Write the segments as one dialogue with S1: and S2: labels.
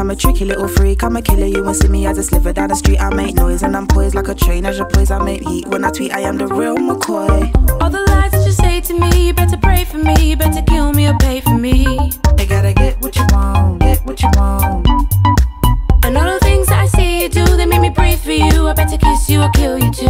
S1: I'm a tricky little freak, I'm a killer. You won't see me as a sliver down the street. I make noise and I'm poised like a train. As your poise, I make heat. When I tweet, I am the real McCoy.
S2: All the lies that you say to me, you better pray for me, you better kill me or pay for me.
S1: They gotta get what you want, get what you want.
S2: And all the things I see you do, they make me pray for you. I better kiss you or kill you too.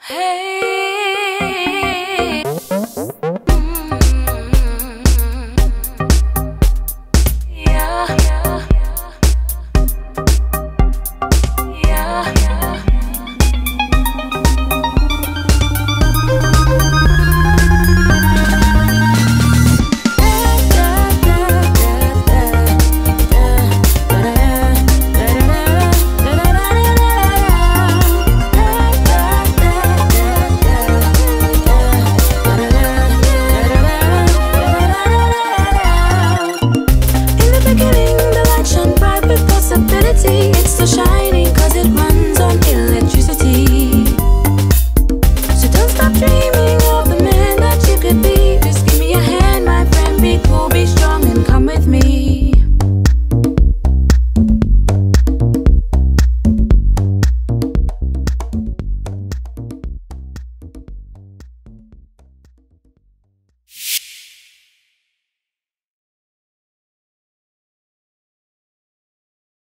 S2: Hey.